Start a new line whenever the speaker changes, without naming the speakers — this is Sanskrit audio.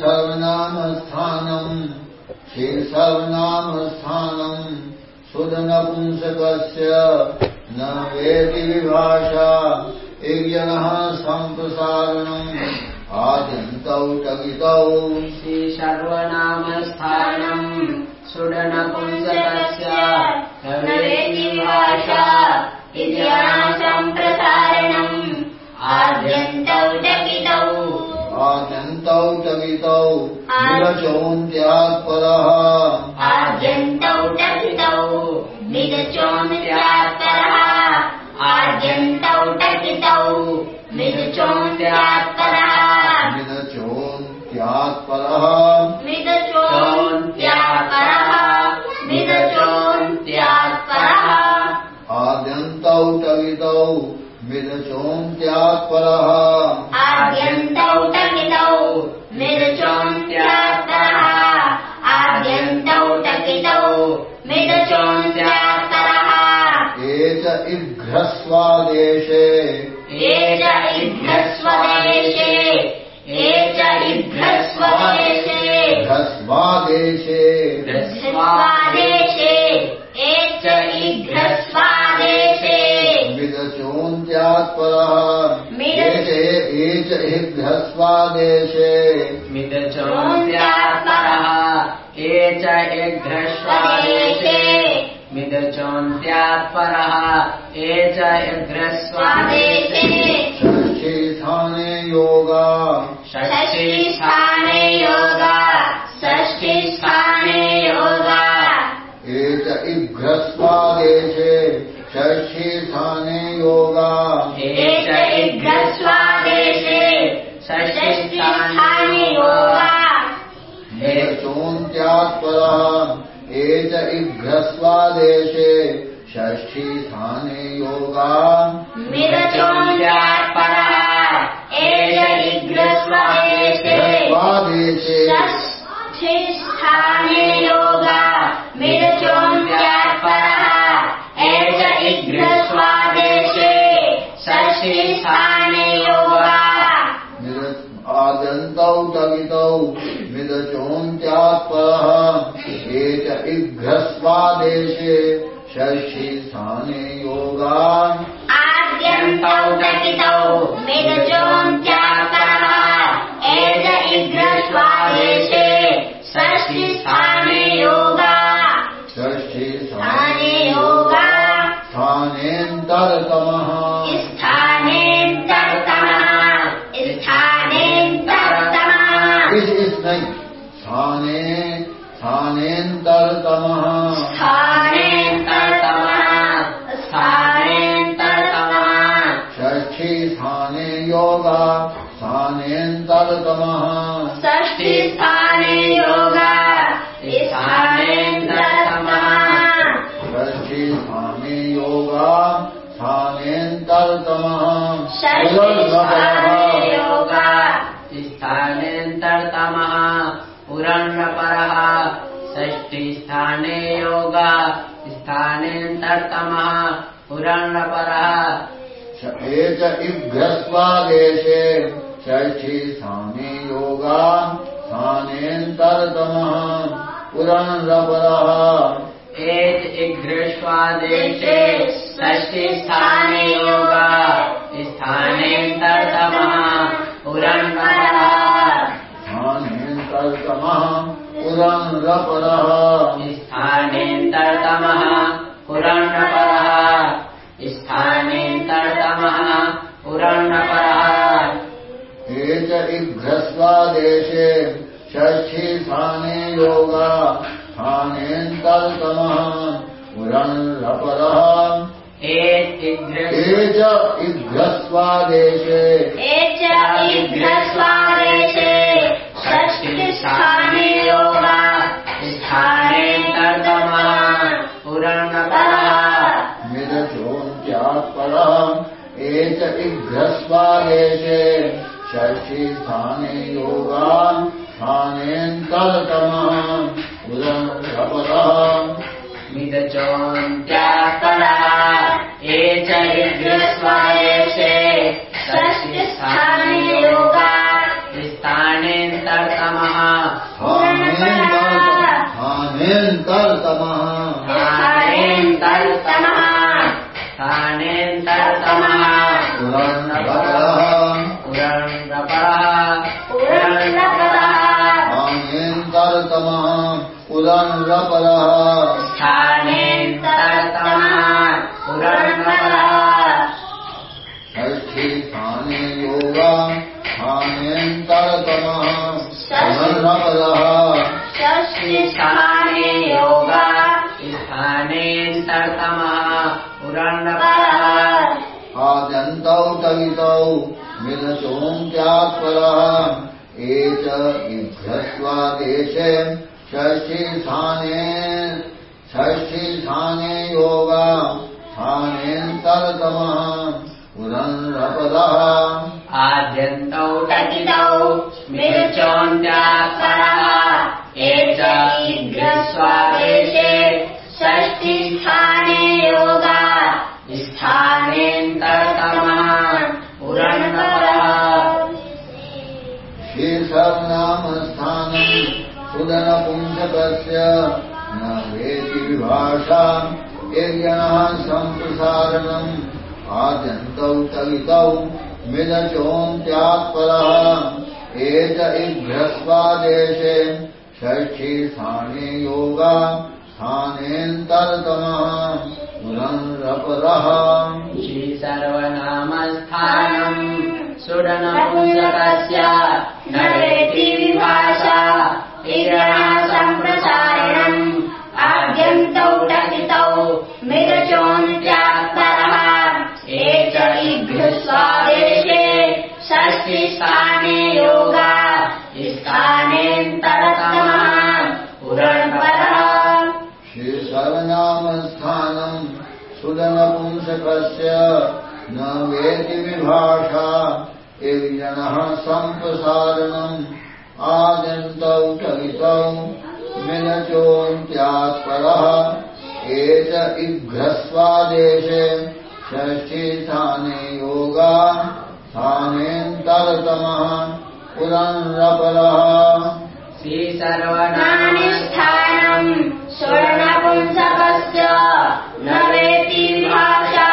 शीर्षर्वनामस्थानम् शीर्षर्वनामस्थानम् सुदनपुंसकस्य न वेति विभाषा। यज्ञनः सम्प्रसारणम्। आद्यन्तौ टगितौ
श्रीसर्वनामस्थानम् सुडनपुंसकस्य न वेति विभाषा। यज्ञनः सम्प्रसारणम् टगितौ
आद्यन्तौ टगितौ विरचोन्त्यात्परः
आद्यन्तौ टकितौ विदचोन्त्यात्परः आद्यन्तौ टकितौ विदचोन्त्यात्परः
विरचोन्त्यात्परः
विदचोन्त्यात्परः विदचोन्त्यात्परः
आद्यन्तौ टगितौ विरचोन्त्यात्परः
आद्यन्तौ
इघ्रस्वादेशे
ये च इभ्रस्वदेशे ये च इभ्रस्वदेशे
घस्वादेशे
ह्रस्वादेशे ये च इभ्रस्वादेशे
विदचोन्त्यात्परः
मिद-
एच एच इघ्रस्वादेशे
मिदचोन्त्यात्परः ये च इघ्रस्वादेशे मिदचोन्त्यात्परः ये च इघ्रस्वादेशे
षष्ठीस्थाने योगा।
षष्ठीस्थाने योगा। षष्ठीस्थाने योगा।
एच इघ्रस्वादेशे षष्ठीस्थाने योगा।
ये च
एच इघ्रस्वादेशे षष्ठीस्थाने योगा
मिदचोन्त्यात्परः एष इघ्रस्वादेशे
ह्रस्वादेशे
षष्ठीस्थाने योगा एष इघ्रस्वादेशे षष्ठीस्थाने योगा
मिद- आद्यन्तौ टगितौ मिदचोन्त्यात्परः एच इघ्रस्वादेशे षष्ठीस्थाने योगा
आद्यन्तौ टकितौ मिदचोन्त्यात्परः एष इघ्रस्वादेशे षष्ठीस्थाने योगा
षष्ठीस्थाने
स्थाने योगा
इस इस नहीं स्थाने स्थानेन्तरतमः योगा स्थानेन्तरतमः
षष्ठीस्थाने योगा स्थानेन्तरतमः
षष्ठी स्थाने योगा स्थानेन्तरतमः
षष्ठीस्थाने योगा स्थानेन्तरतमः पुरण्डपरः षष्ठीस्थाने योगा स्थानेन्तरतमः पुरण्डपरः
एच इभ्रस्वादेशे षष्ठी स्थाने योगा स्थानेन्तरतमः पुरन्दपरः
एत इघ्रस्वादेशे षष्ठीस्थाने योगा स्थानेन्तरतमः पुरण्डपरः
स्थानेन्तरतमः पुरन्दपरः
स्थानेन्तरतमः पुरण्डपरः
इभ्रस्वादेशे षष्ठी स्थाने योगा स्थानेन्तरतमः पुरन्दपरः
एत इघ्रस्व
एच इभ्रस्वादेशे।
एच इघ्रस्वादेशे षष्ठीस्थाने योगा स्थानेन्तरतमः पुरण्डपरः
मिदचोन्त्यात्परः एच इभ्रस्वादेशे स्थाने उदरपरः
मिदचोन्त्यात्परः एच इघ्रस्वादेशे षष्ठीस्थाने योगा। स्थानेन्तरतमः
स्थानेन्तर्तमः
स्थानेन्तर्तमः स्थानेन्तर्तमः
पुरन्दरः
पुरन्दपरः
स्थानेन्तर्तमः पुरन्दरः
स्थानेन्तर्तमः पुरन्दपरः
षष्ठी स्थाने योगा स्थानेन्तरतमः पुनर्नपदः
स्थाने योगा स्थानेन्तर्तमः पुरन्दपरः
आद्यन्तौ एच इभ्यस्वादेशे षष्ठीस्थाने षष्ठीस्थाने योगा स्थानेन्तरतमः पुनर्नपदः।
आद्यन्तौ टकितौ स्मिर्चोन्त्यात्परः एच ईघ्रस्वादेशे षष्ठीस्थाने योगा स्थानेन्तरतमः
शीर्षनामस्थानम् सुदनपुंसकस्य न वेति विभाषा यज्ञः सम्प्रसारणम् आद्यन्तौ तवितौ मिलचोन्त्यात्परः एच इभ्यस्वादेशे षष्ठी स्थाने योगा स्थानेन्तरतमः पुनरपरः
श्रीसर्वनामस्थानम् सुडनपुंसकस्य न वेति विभाषा इगणा सम्प्रसारणम् आद्यन्तौ टकितौ मृगचोन्त्यात्परः एच इघ्रस्वादेशे षष्ठिस्थाने योगा स्थानेन्तरतमः पुरन्दपरः
श्रीसर्वनामस्थानम् सुदनपुंसकस्य न वेति विभाषा यज्ञः सम्प्रसारणम् आद्यन्तौ कवितौ इघ्रस्वादेशे षष्ठीस्थाने योगा स्थानेन्तरतमः पुनरपरः
श्रीसर्वनानिष्ठानम् स्वर्णपुंसकस्य न वेति भाषा